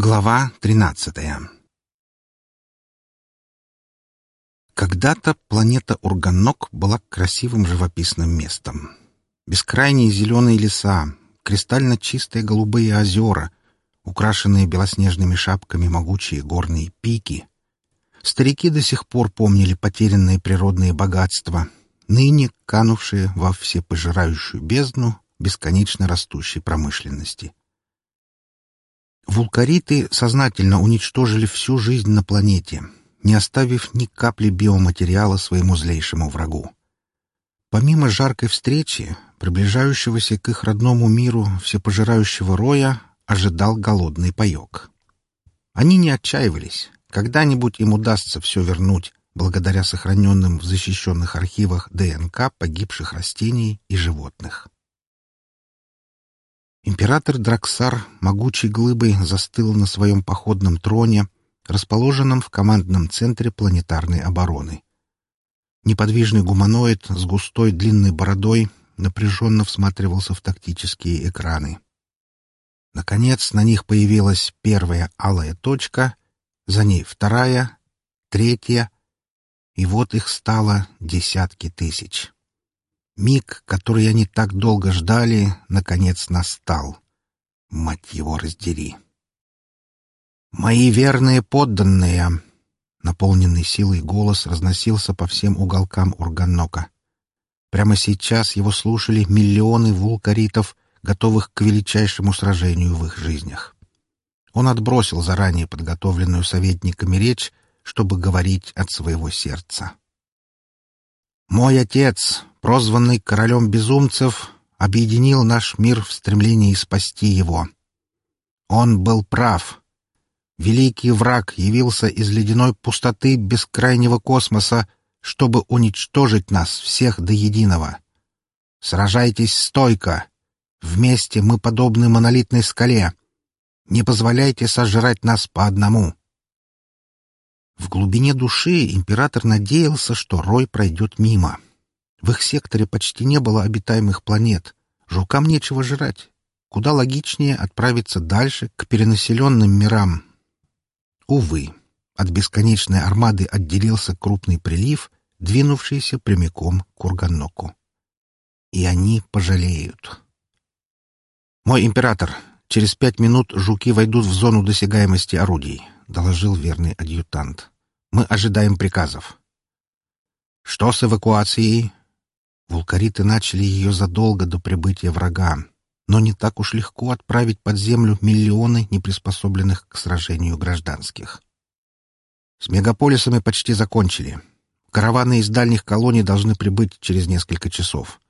Глава тринадцатая Когда-то планета Урганок была красивым живописным местом. Бескрайние зеленые леса, кристально чистые голубые озера, украшенные белоснежными шапками могучие горные пики. Старики до сих пор помнили потерянные природные богатства, ныне канувшие во всепожирающую бездну бесконечно растущей промышленности. Вулкариты сознательно уничтожили всю жизнь на планете, не оставив ни капли биоматериала своему злейшему врагу. Помимо жаркой встречи, приближающегося к их родному миру всепожирающего роя, ожидал голодный паек. Они не отчаивались. Когда-нибудь им удастся все вернуть, благодаря сохраненным в защищенных архивах ДНК погибших растений и животных. Император Драксар могучей глыбой застыл на своем походном троне, расположенном в командном центре планетарной обороны. Неподвижный гуманоид с густой длинной бородой напряженно всматривался в тактические экраны. Наконец на них появилась первая алая точка, за ней вторая, третья, и вот их стало десятки тысяч. Миг, который они так долго ждали, наконец настал. Мать его раздери. «Мои верные подданные!» Наполненный силой голос разносился по всем уголкам Урганока. Прямо сейчас его слушали миллионы вулкаритов, готовых к величайшему сражению в их жизнях. Он отбросил заранее подготовленную советниками речь, чтобы говорить от своего сердца. «Мой отец, прозванный королем безумцев, объединил наш мир в стремлении спасти его. Он был прав. Великий враг явился из ледяной пустоты бескрайнего космоса, чтобы уничтожить нас всех до единого. Сражайтесь стойко. Вместе мы подобны монолитной скале. Не позволяйте сожрать нас по одному. В глубине души император надеялся, что Рой пройдет мимо. В их секторе почти не было обитаемых планет. Жукам нечего жрать. Куда логичнее отправиться дальше, к перенаселенным мирам. Увы, от бесконечной армады отделился крупный прилив, двинувшийся прямиком к Урганоку. И они пожалеют. «Мой император, через пять минут жуки войдут в зону досягаемости орудий», — доложил верный адъютант. «Мы ожидаем приказов». «Что с эвакуацией?» Вулкариты начали ее задолго до прибытия врага, но не так уж легко отправить под землю миллионы неприспособленных к сражению гражданских. С мегаполисами почти закончили. Караваны из дальних колоний должны прибыть через несколько часов.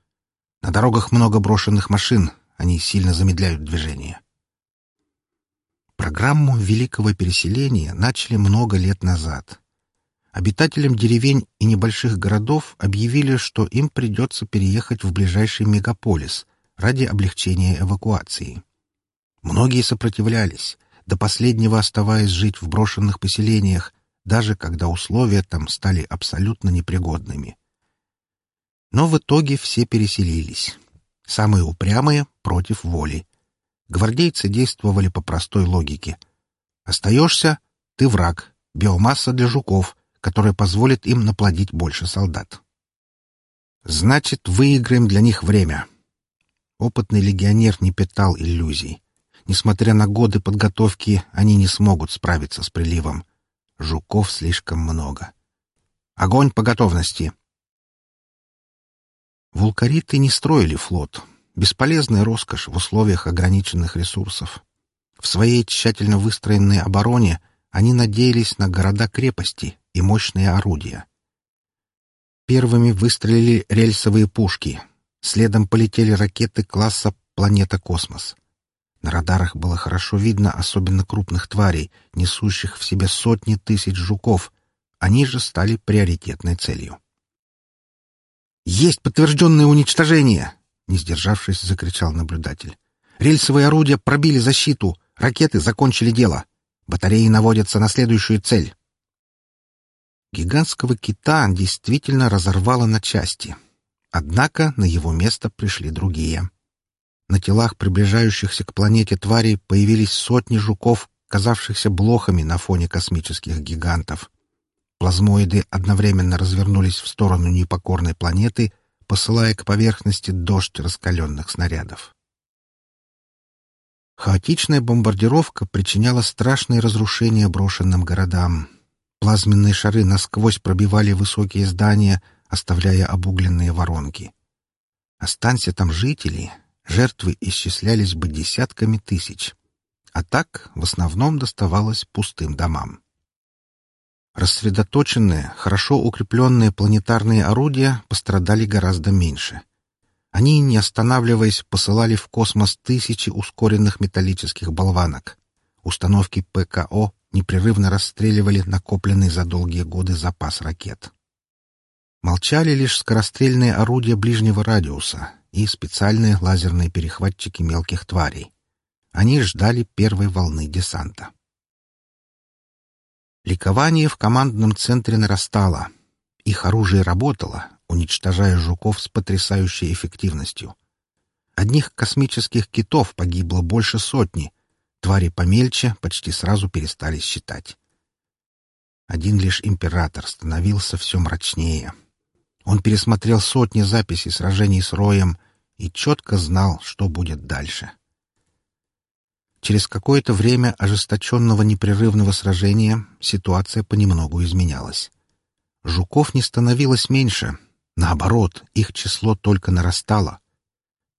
На дорогах много брошенных машин, они сильно замедляют движение. Программу великого переселения начали много лет назад. Обитателям деревень и небольших городов объявили, что им придется переехать в ближайший мегаполис ради облегчения эвакуации. Многие сопротивлялись, до последнего оставаясь жить в брошенных поселениях, даже когда условия там стали абсолютно непригодными. Но в итоге все переселились. Самые упрямые — против воли. Гвардейцы действовали по простой логике. Остаешься — ты враг, биомасса для жуков, которая позволит им наплодить больше солдат. Значит, выиграем для них время. Опытный легионер не питал иллюзий. Несмотря на годы подготовки, они не смогут справиться с приливом. Жуков слишком много. Огонь по готовности. Вулкариты не строили флот. Бесполезная роскошь в условиях ограниченных ресурсов. В своей тщательно выстроенной обороне они надеялись на города-крепости и мощные орудия. Первыми выстрелили рельсовые пушки. Следом полетели ракеты класса «Планета-космос». На радарах было хорошо видно особенно крупных тварей, несущих в себе сотни тысяч жуков. Они же стали приоритетной целью. «Есть подтвержденное уничтожение!» — не сдержавшись, закричал наблюдатель. «Рельсовые орудия пробили защиту, ракеты закончили дело. Батареи наводятся на следующую цель. Гигантского кита действительно разорвало на части. Однако на его место пришли другие. На телах приближающихся к планете тварей появились сотни жуков казавшихся блохами на фоне космических гигантов. Плазмоиды одновременно развернулись в сторону непокорной планеты, посылая к поверхности дождь раскаленных снарядов. Хаотичная бомбардировка причиняла страшные разрушения брошенным городам. Плазменные шары насквозь пробивали высокие здания, оставляя обугленные воронки. Останься там жители, жертвы исчислялись бы десятками тысяч. А так в основном доставалось пустым домам. Рассредоточенные, хорошо укрепленные планетарные орудия пострадали гораздо меньше. Они, не останавливаясь, посылали в космос тысячи ускоренных металлических болванок. Установки ПКО непрерывно расстреливали накопленный за долгие годы запас ракет. Молчали лишь скорострельные орудия ближнего радиуса и специальные лазерные перехватчики мелких тварей. Они ждали первой волны десанта. Ликование в командном центре нарастало. Их оружие работало, уничтожая жуков с потрясающей эффективностью. Одних космических китов погибло больше сотни, твари помельче почти сразу перестали считать. Один лишь император становился все мрачнее. Он пересмотрел сотни записей сражений с Роем и четко знал, что будет дальше. Через какое-то время ожесточенного непрерывного сражения ситуация понемногу изменялась. Жуков не становилось меньше, Наоборот, их число только нарастало.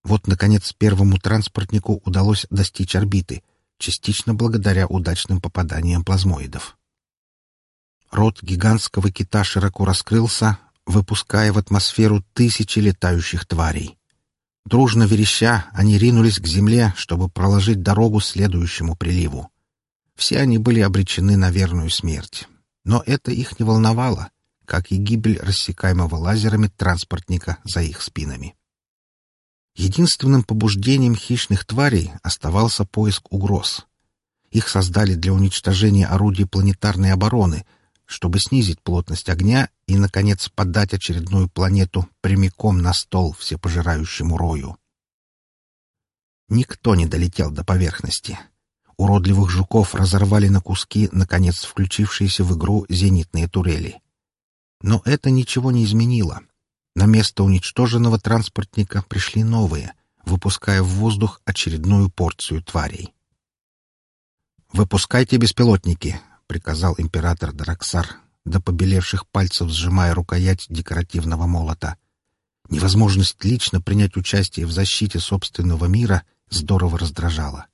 Вот, наконец, первому транспортнику удалось достичь орбиты, частично благодаря удачным попаданиям плазмоидов. Рот гигантского кита широко раскрылся, выпуская в атмосферу тысячи летающих тварей. Дружно вереща, они ринулись к земле, чтобы проложить дорогу следующему приливу. Все они были обречены на верную смерть. Но это их не волновало как и гибель рассекаемого лазерами транспортника за их спинами. Единственным побуждением хищных тварей оставался поиск угроз. Их создали для уничтожения орудий планетарной обороны, чтобы снизить плотность огня и, наконец, подать очередную планету прямиком на стол всепожирающему рою. Никто не долетел до поверхности. Уродливых жуков разорвали на куски, наконец, включившиеся в игру зенитные турели. Но это ничего не изменило. На место уничтоженного транспортника пришли новые, выпуская в воздух очередную порцию тварей. «Выпускайте беспилотники», — приказал император Драксар, до побелевших пальцев сжимая рукоять декоративного молота. Невозможность лично принять участие в защите собственного мира здорово раздражала.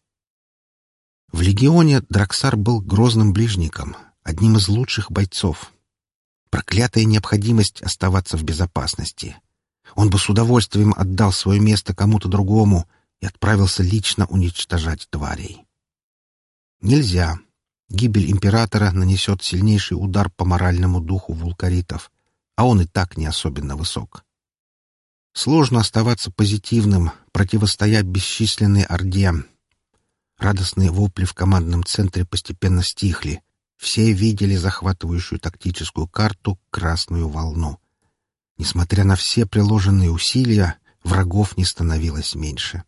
В легионе Драксар был грозным ближником, одним из лучших бойцов, Проклятая необходимость оставаться в безопасности. Он бы с удовольствием отдал свое место кому-то другому и отправился лично уничтожать тварей. Нельзя. Гибель императора нанесет сильнейший удар по моральному духу вулкаритов, а он и так не особенно высок. Сложно оставаться позитивным, противостоя бесчисленной орде. Радостные вопли в командном центре постепенно стихли, все видели захватывающую тактическую карту «Красную волну». Несмотря на все приложенные усилия, врагов не становилось меньше.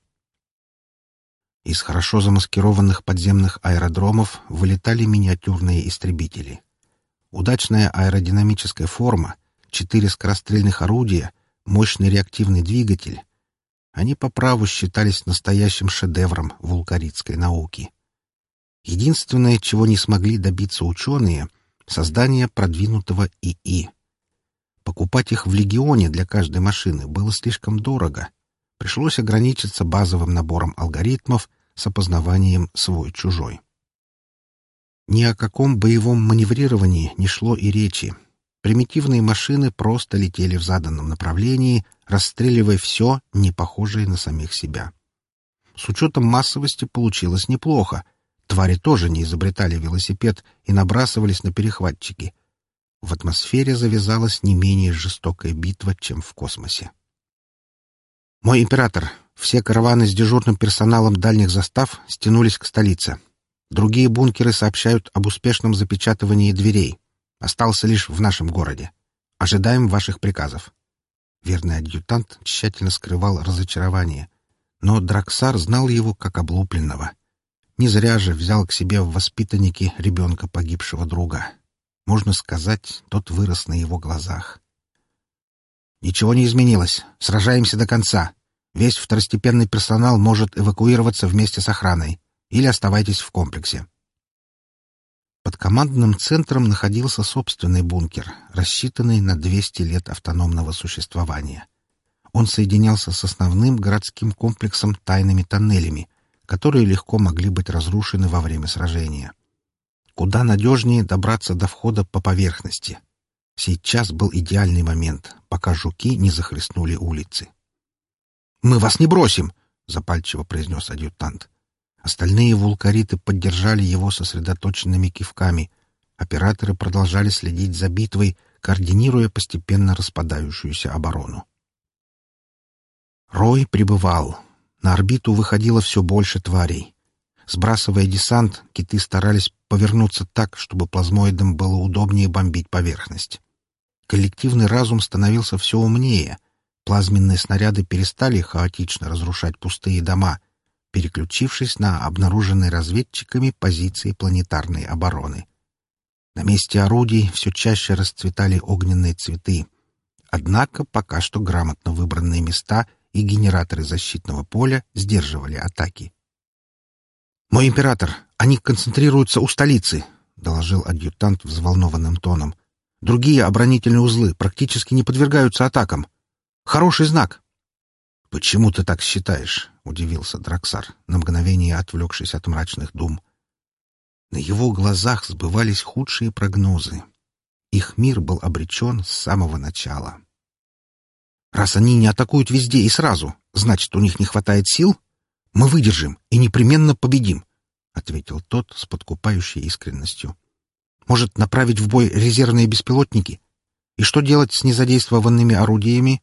Из хорошо замаскированных подземных аэродромов вылетали миниатюрные истребители. Удачная аэродинамическая форма, четыре скорострельных орудия, мощный реактивный двигатель — они по праву считались настоящим шедевром вулкаритской науки. Единственное, чего не смогли добиться ученые — создание продвинутого ИИ. Покупать их в легионе для каждой машины было слишком дорого. Пришлось ограничиться базовым набором алгоритмов с опознаванием свой-чужой. Ни о каком боевом маневрировании не шло и речи. Примитивные машины просто летели в заданном направлении, расстреливая все, не похожее на самих себя. С учетом массовости получилось неплохо — Твари тоже не изобретали велосипед и набрасывались на перехватчики. В атмосфере завязалась не менее жестокая битва, чем в космосе. «Мой император, все караваны с дежурным персоналом дальних застав стянулись к столице. Другие бункеры сообщают об успешном запечатывании дверей. Остался лишь в нашем городе. Ожидаем ваших приказов». Верный адъютант тщательно скрывал разочарование, но Драксар знал его как облупленного — Не зря же взял к себе в воспитанники ребенка погибшего друга. Можно сказать, тот вырос на его глазах. «Ничего не изменилось. Сражаемся до конца. Весь второстепенный персонал может эвакуироваться вместе с охраной. Или оставайтесь в комплексе». Под командным центром находился собственный бункер, рассчитанный на 200 лет автономного существования. Он соединялся с основным городским комплексом тайными тоннелями, которые легко могли быть разрушены во время сражения. Куда надежнее добраться до входа по поверхности. Сейчас был идеальный момент, пока жуки не захлестнули улицы. «Мы вас не бросим!» — запальчиво произнес адъютант. Остальные вулкариты поддержали его сосредоточенными кивками. Операторы продолжали следить за битвой, координируя постепенно распадающуюся оборону. Рой пребывал. На орбиту выходило все больше тварей. Сбрасывая десант, киты старались повернуться так, чтобы плазмоидам было удобнее бомбить поверхность. Коллективный разум становился все умнее. Плазменные снаряды перестали хаотично разрушать пустые дома, переключившись на обнаруженные разведчиками позиции планетарной обороны. На месте орудий все чаще расцветали огненные цветы. Однако пока что грамотно выбранные места и генераторы защитного поля сдерживали атаки. «Мой император, они концентрируются у столицы», — доложил адъютант взволнованным тоном. «Другие оборонительные узлы практически не подвергаются атакам. Хороший знак». «Почему ты так считаешь?» — удивился Драксар, на мгновение отвлекшись от мрачных дум. На его глазах сбывались худшие прогнозы. Их мир был обречен с самого начала. Раз они не атакуют везде и сразу, значит, у них не хватает сил? Мы выдержим и непременно победим, — ответил тот с подкупающей искренностью. Может, направить в бой резервные беспилотники? И что делать с незадействованными орудиями?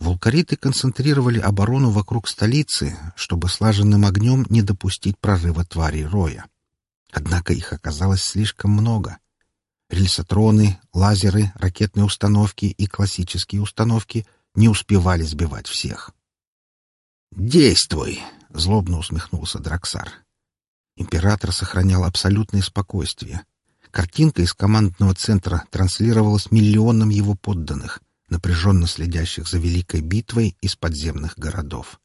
Вулкариты концентрировали оборону вокруг столицы, чтобы слаженным огнем не допустить прорыва тварей роя. Однако их оказалось слишком много. Рельсотроны, лазеры, ракетные установки и классические установки не успевали сбивать всех. «Действуй!» — злобно усмехнулся Драксар. Император сохранял абсолютное спокойствие. Картинка из командного центра транслировалась миллионам его подданных, напряженно следящих за великой битвой из подземных городов.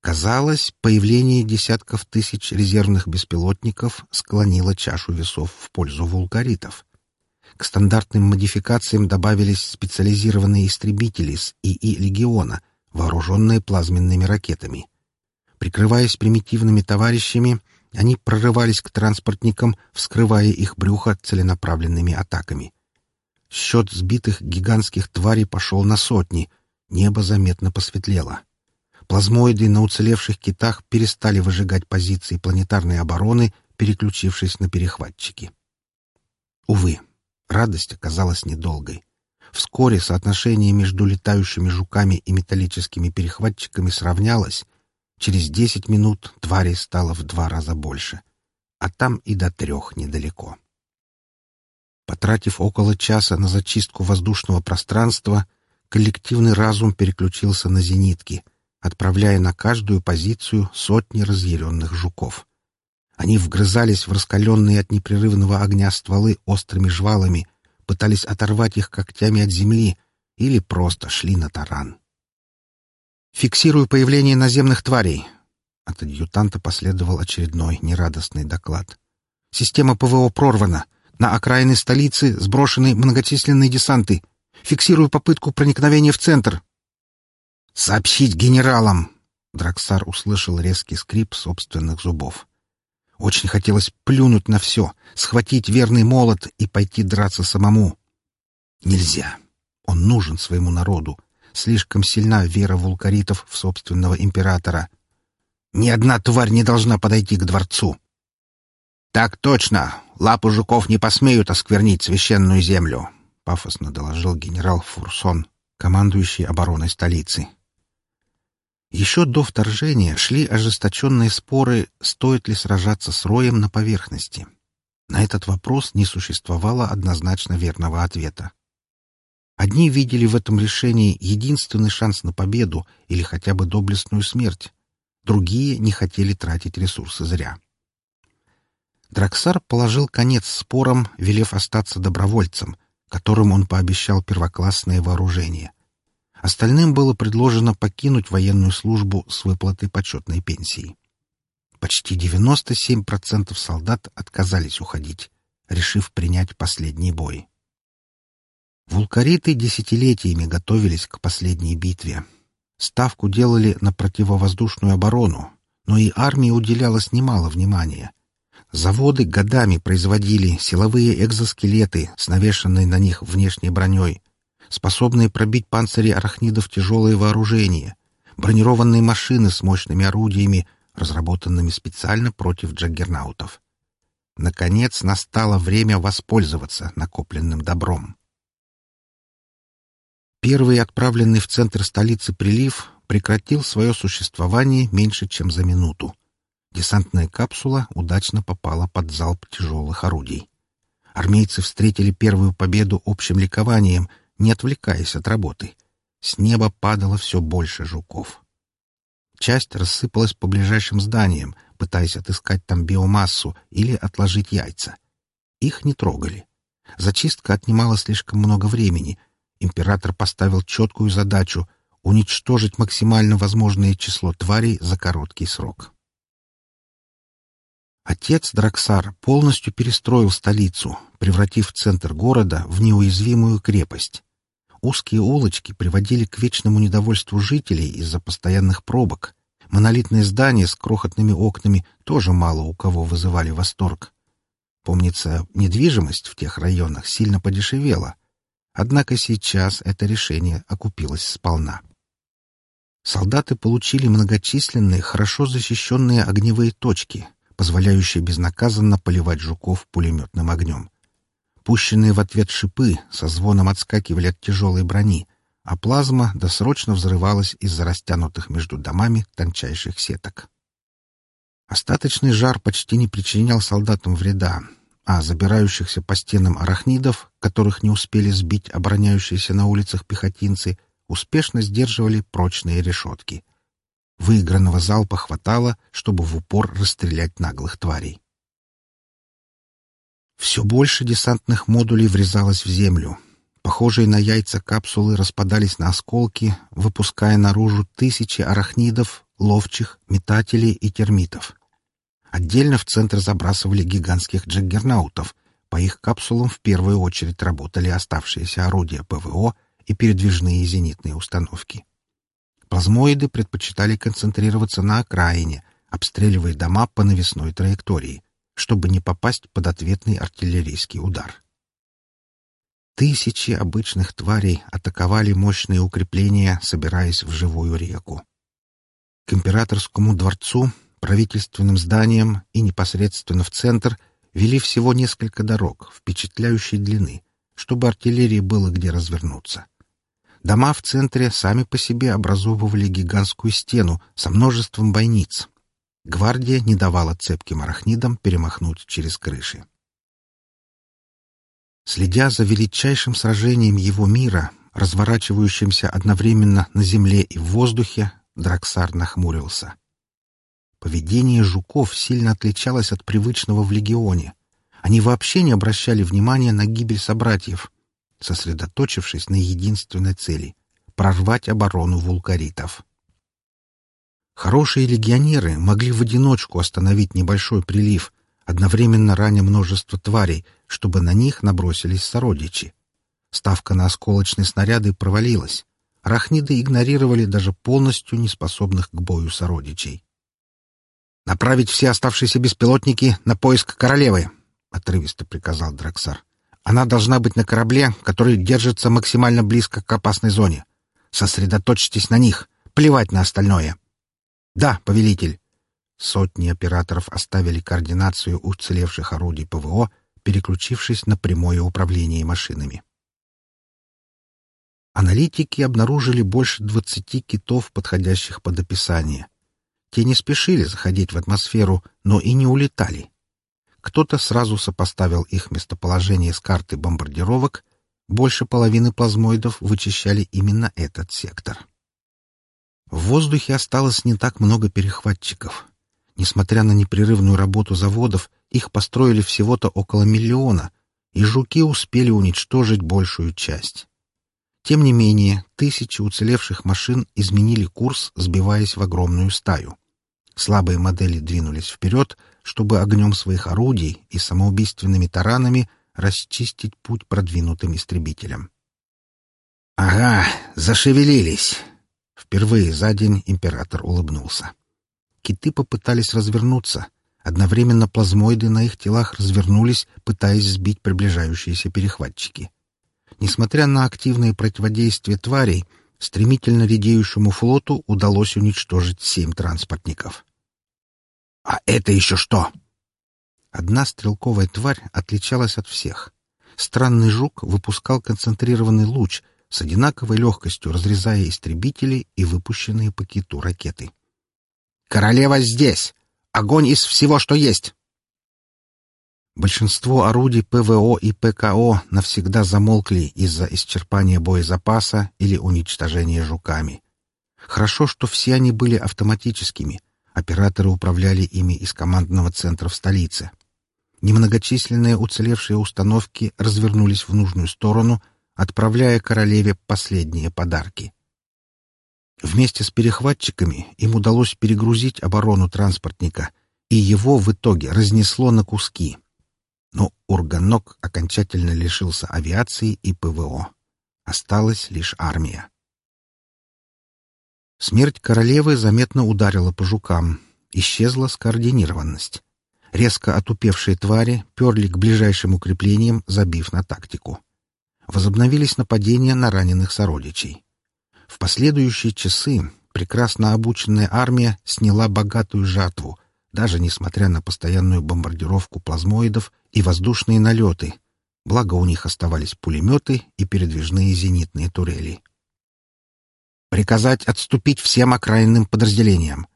Казалось, появление десятков тысяч резервных беспилотников склонило чашу весов в пользу вулкаритов. К стандартным модификациям добавились специализированные истребители с ИИ «Легиона», вооруженные плазменными ракетами. Прикрываясь примитивными товарищами, они прорывались к транспортникам, вскрывая их брюхо целенаправленными атаками. Счет сбитых гигантских тварей пошел на сотни. Небо заметно посветлело. Плазмоиды на уцелевших китах перестали выжигать позиции планетарной обороны, переключившись на перехватчики. Увы, радость оказалась недолгой. Вскоре соотношение между летающими жуками и металлическими перехватчиками сравнялось. Через десять минут тварей стало в два раза больше. А там и до трех недалеко. Потратив около часа на зачистку воздушного пространства, коллективный разум переключился на зенитки, отправляя на каждую позицию сотни разъяренных жуков. Они вгрызались в раскаленные от непрерывного огня стволы острыми жвалами, пытались оторвать их когтями от земли или просто шли на таран. «Фиксирую появление наземных тварей!» От адъютанта последовал очередной нерадостный доклад. «Система ПВО прорвана. На окраины столицы сброшены многочисленные десанты. Фиксирую попытку проникновения в центр. «Сообщить генералам!» Драксар услышал резкий скрип собственных зубов. Очень хотелось плюнуть на все, схватить верный молот и пойти драться самому. Нельзя. Он нужен своему народу. Слишком сильна вера вулкаритов в собственного императора. Ни одна тварь не должна подойти к дворцу. «Так точно! Лапы жуков не посмеют осквернить священную землю!» — пафосно доложил генерал Фурсон, командующий обороной столицы. Еще до вторжения шли ожесточенные споры, стоит ли сражаться с роем на поверхности. На этот вопрос не существовало однозначно верного ответа. Одни видели в этом решении единственный шанс на победу или хотя бы доблестную смерть. другие не хотели тратить ресурсы зря. Драксар положил конец спорам, велев остаться добровольцем, которым он пообещал первоклассное вооружение. Остальным было предложено покинуть военную службу с выплатой почетной пенсии. Почти 97% солдат отказались уходить, решив принять последний бой. Вулкариты десятилетиями готовились к последней битве. Ставку делали на противовоздушную оборону, но и армии уделялось немало внимания. Заводы годами производили силовые экзоскелеты с навешанной на них внешней броней, способные пробить панцири арахнидов тяжелые вооружения, бронированные машины с мощными орудиями, разработанными специально против джаггернаутов. Наконец настало время воспользоваться накопленным добром. Первый отправленный в центр столицы прилив прекратил свое существование меньше, чем за минуту. Десантная капсула удачно попала под залп тяжелых орудий. Армейцы встретили первую победу общим ликованием, не отвлекаясь от работы. С неба падало все больше жуков. Часть рассыпалась по ближайшим зданиям, пытаясь отыскать там биомассу или отложить яйца. Их не трогали. Зачистка отнимала слишком много времени — император поставил четкую задачу — уничтожить максимально возможное число тварей за короткий срок. Отец Драксар полностью перестроил столицу, превратив центр города в неуязвимую крепость. Узкие улочки приводили к вечному недовольству жителей из-за постоянных пробок. Монолитные здания с крохотными окнами тоже мало у кого вызывали восторг. Помнится, недвижимость в тех районах сильно подешевела, Однако сейчас это решение окупилось сполна. Солдаты получили многочисленные, хорошо защищенные огневые точки, позволяющие безнаказанно поливать жуков пулеметным огнем. Пущенные в ответ шипы со звоном отскакивали от тяжелой брони, а плазма досрочно взрывалась из-за растянутых между домами тончайших сеток. Остаточный жар почти не причинял солдатам вреда, а забирающихся по стенам арахнидов, которых не успели сбить обороняющиеся на улицах пехотинцы, успешно сдерживали прочные решетки. Выигранного залпа хватало, чтобы в упор расстрелять наглых тварей. Все больше десантных модулей врезалось в землю. Похожие на яйца капсулы распадались на осколки, выпуская наружу тысячи арахнидов, ловчих, метателей и термитов. Отдельно в центр забрасывали гигантских джаггернаутов. По их капсулам в первую очередь работали оставшиеся орудия ПВО и передвижные зенитные установки. Плазмоиды предпочитали концентрироваться на окраине, обстреливая дома по навесной траектории, чтобы не попасть под ответный артиллерийский удар. Тысячи обычных тварей атаковали мощные укрепления, собираясь в живую реку. К императорскому дворцу правительственным зданиям и непосредственно в центр вели всего несколько дорог впечатляющей длины, чтобы артиллерии было где развернуться. Дома в центре сами по себе образовывали гигантскую стену со множеством бойниц. Гвардия не давала цепким арахнидам перемахнуть через крыши. Следя за величайшим сражением его мира, разворачивающимся одновременно на земле и в воздухе, Драксар нахмурился. Поведение жуков сильно отличалось от привычного в легионе. Они вообще не обращали внимания на гибель собратьев, сосредоточившись на единственной цели — прорвать оборону вулкаритов. Хорошие легионеры могли в одиночку остановить небольшой прилив, одновременно раня множество тварей, чтобы на них набросились сородичи. Ставка на осколочные снаряды провалилась. Рахниды игнорировали даже полностью неспособных к бою сородичей. «Направить все оставшиеся беспилотники на поиск королевы», — отрывисто приказал Драксар. «Она должна быть на корабле, который держится максимально близко к опасной зоне. Сосредоточьтесь на них. Плевать на остальное». «Да, повелитель». Сотни операторов оставили координацию уцелевших орудий ПВО, переключившись на прямое управление машинами. Аналитики обнаружили больше двадцати китов, подходящих под описание. Те не спешили заходить в атмосферу, но и не улетали. Кто-то сразу сопоставил их местоположение с картой бомбардировок, больше половины плазмоидов вычищали именно этот сектор. В воздухе осталось не так много перехватчиков. Несмотря на непрерывную работу заводов, их построили всего-то около миллиона, и жуки успели уничтожить большую часть. Тем не менее, тысячи уцелевших машин изменили курс, сбиваясь в огромную стаю. Слабые модели двинулись вперед, чтобы огнем своих орудий и самоубийственными таранами расчистить путь продвинутым истребителям. «Ага, зашевелились!» Впервые за день император улыбнулся. Киты попытались развернуться. Одновременно плазмоиды на их телах развернулись, пытаясь сбить приближающиеся перехватчики. Несмотря на активное противодействие тварей, стремительно редеющему флоту удалось уничтожить семь транспортников. «А это еще что?» Одна стрелковая тварь отличалась от всех. Странный жук выпускал концентрированный луч, с одинаковой легкостью разрезая истребители и выпущенные по киту ракеты. «Королева здесь! Огонь из всего, что есть!» Большинство орудий ПВО и ПКО навсегда замолкли из-за исчерпания боезапаса или уничтожения жуками. Хорошо, что все они были автоматическими. Операторы управляли ими из командного центра в столице. Немногочисленные уцелевшие установки развернулись в нужную сторону, отправляя королеве последние подарки. Вместе с перехватчиками им удалось перегрузить оборону транспортника, и его в итоге разнесло на куски — но Урганок окончательно лишился авиации и ПВО. Осталась лишь армия. Смерть королевы заметно ударила по жукам. Исчезла скоординированность. Резко отупевшие твари перли к ближайшим укреплениям, забив на тактику. Возобновились нападения на раненых сородичей. В последующие часы прекрасно обученная армия сняла богатую жатву, даже несмотря на постоянную бомбардировку плазмоидов и воздушные налеты, благо у них оставались пулеметы и передвижные зенитные турели. «Приказать отступить всем окраинным подразделениям!»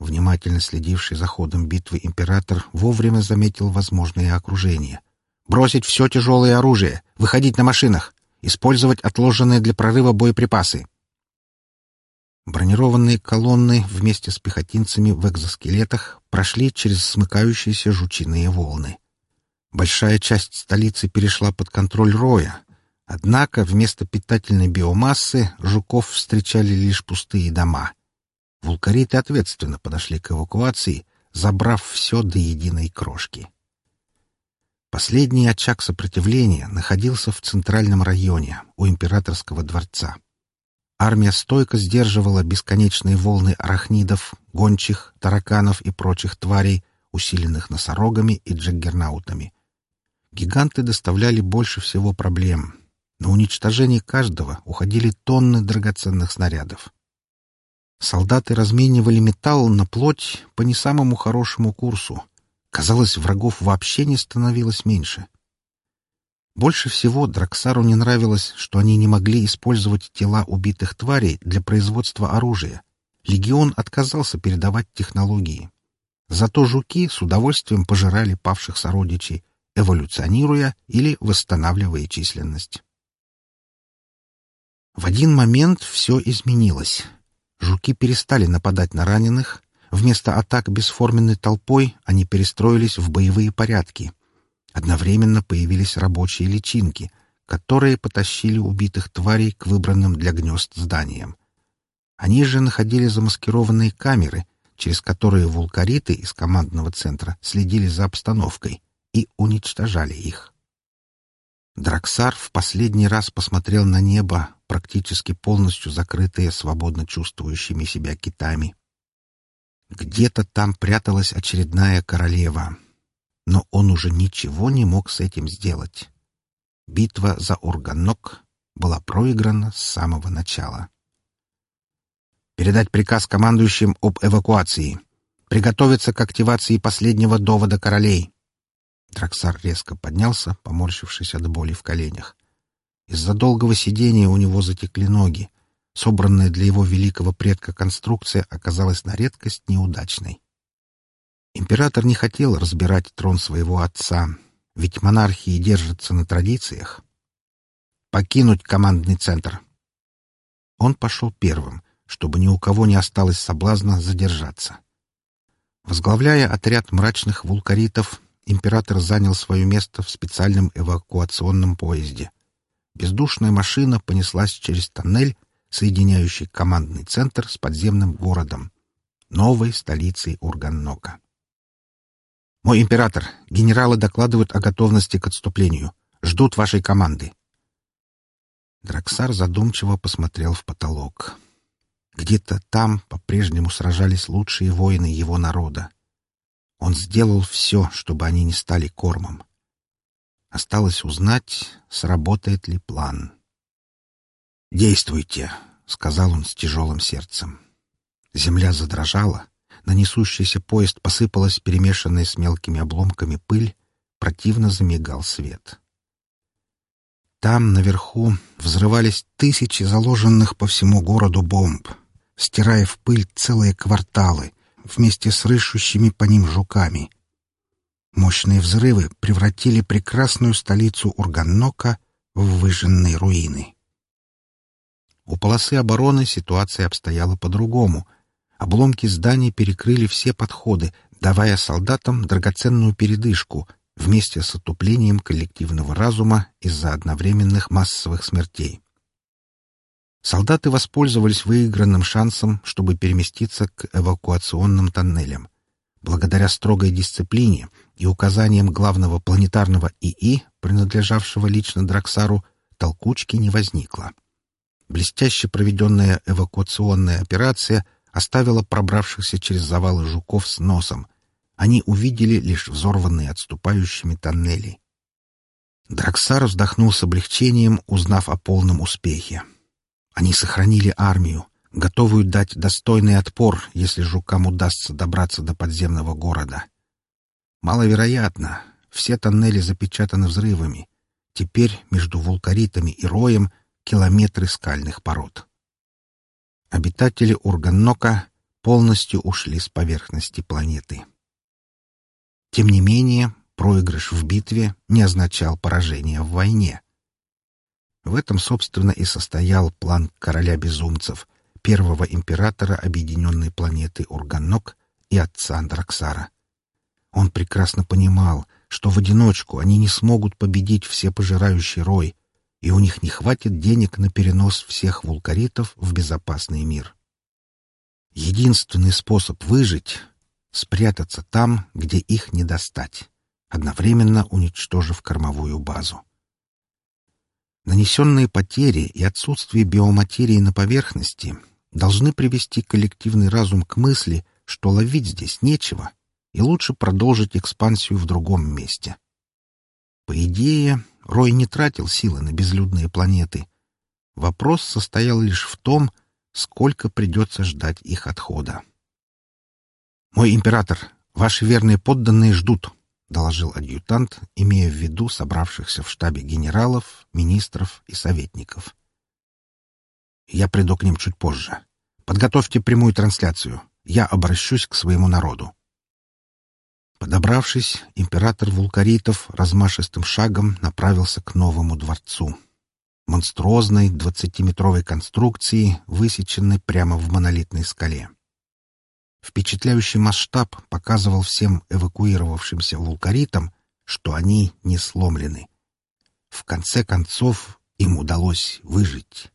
Внимательно следивший за ходом битвы император вовремя заметил возможное окружение. «Бросить все тяжелое оружие, выходить на машинах, использовать отложенные для прорыва боеприпасы!» Бронированные колонны вместе с пехотинцами в экзоскелетах прошли через смыкающиеся жучиные волны. Большая часть столицы перешла под контроль роя, однако вместо питательной биомассы жуков встречали лишь пустые дома. Вулкариты ответственно подошли к эвакуации, забрав все до единой крошки. Последний очаг сопротивления находился в центральном районе, у императорского дворца. Армия стойко сдерживала бесконечные волны арахнидов, гончих, тараканов и прочих тварей, усиленных носорогами и джаггернаутами. Гиганты доставляли больше всего проблем. На уничтожение каждого уходили тонны драгоценных снарядов. Солдаты разменивали металл на плоть по не самому хорошему курсу. Казалось, врагов вообще не становилось меньше. Больше всего Драксару не нравилось, что они не могли использовать тела убитых тварей для производства оружия. Легион отказался передавать технологии. Зато жуки с удовольствием пожирали павших сородичей, эволюционируя или восстанавливая численность. В один момент все изменилось. Жуки перестали нападать на раненых. Вместо атак бесформенной толпой они перестроились в боевые порядки — Одновременно появились рабочие личинки, которые потащили убитых тварей к выбранным для гнезд зданиям. Они же находили замаскированные камеры, через которые вулкариты из командного центра следили за обстановкой и уничтожали их. Драксар в последний раз посмотрел на небо, практически полностью закрытое свободно чувствующими себя китами. Где-то там пряталась очередная королева — но он уже ничего не мог с этим сделать. Битва за Урганок была проиграна с самого начала. Передать приказ командующим об эвакуации. Приготовиться к активации последнего довода королей. Драксар резко поднялся, поморщившись от боли в коленях. Из-за долгого сидения у него затекли ноги. Собранная для его великого предка конструкция оказалась на редкость неудачной. Император не хотел разбирать трон своего отца, ведь монархии держатся на традициях. Покинуть командный центр. Он пошел первым, чтобы ни у кого не осталось соблазна задержаться. Возглавляя отряд мрачных вулкаритов, император занял свое место в специальном эвакуационном поезде. Бездушная машина понеслась через тоннель, соединяющий командный центр с подземным городом, новой столицей Урганнока. «Мой император, генералы докладывают о готовности к отступлению. Ждут вашей команды». Драксар задумчиво посмотрел в потолок. Где-то там по-прежнему сражались лучшие воины его народа. Он сделал все, чтобы они не стали кормом. Осталось узнать, сработает ли план. «Действуйте», — сказал он с тяжелым сердцем. Земля задрожала, на несущийся поезд посыпалась перемешанная с мелкими обломками пыль, противно замигал свет. Там, наверху, взрывались тысячи заложенных по всему городу бомб, стирая в пыль целые кварталы вместе с рыщущими по ним жуками. Мощные взрывы превратили прекрасную столицу Урганнока в выжженные руины. У полосы обороны ситуация обстояла по-другому. Обломки зданий перекрыли все подходы, давая солдатам драгоценную передышку вместе с отуплением коллективного разума из-за одновременных массовых смертей. Солдаты воспользовались выигранным шансом, чтобы переместиться к эвакуационным тоннелям. Благодаря строгой дисциплине и указаниям главного планетарного ИИ, принадлежавшего лично Драксару, толкучки не возникло. Блестяще проведенная эвакуационная операция оставила пробравшихся через завалы жуков с носом. Они увидели лишь взорванные отступающими тоннели. Драксар вздохнул с облегчением, узнав о полном успехе. Они сохранили армию, готовую дать достойный отпор, если жукам удастся добраться до подземного города. Маловероятно. Все тоннели запечатаны взрывами. Теперь между вулкаритами и роем километры скальных пород. Обитатели Урганнока полностью ушли с поверхности планеты. Тем не менее, проигрыш в битве не означал поражение в войне. В этом, собственно, и состоял план короля безумцев, первого императора объединенной планеты Урганок и отца Андраксара. Он прекрасно понимал, что в одиночку они не смогут победить все пожирающий рой, и у них не хватит денег на перенос всех вулкаритов в безопасный мир. Единственный способ выжить — спрятаться там, где их не достать, одновременно уничтожив кормовую базу. Нанесенные потери и отсутствие биоматерии на поверхности должны привести коллективный разум к мысли, что ловить здесь нечего, и лучше продолжить экспансию в другом месте. По идее, Рой не тратил силы на безлюдные планеты. Вопрос состоял лишь в том, сколько придется ждать их отхода. «Мой император, ваши верные подданные ждут», — доложил адъютант, имея в виду собравшихся в штабе генералов, министров и советников. «Я приду к ним чуть позже. Подготовьте прямую трансляцию. Я обращусь к своему народу». Подобравшись, император вулкаритов размашистым шагом направился к новому дворцу. Монструозной двадцатиметровой конструкции, высеченной прямо в монолитной скале. Впечатляющий масштаб показывал всем эвакуировавшимся вулкаритам, что они не сломлены. В конце концов им удалось выжить.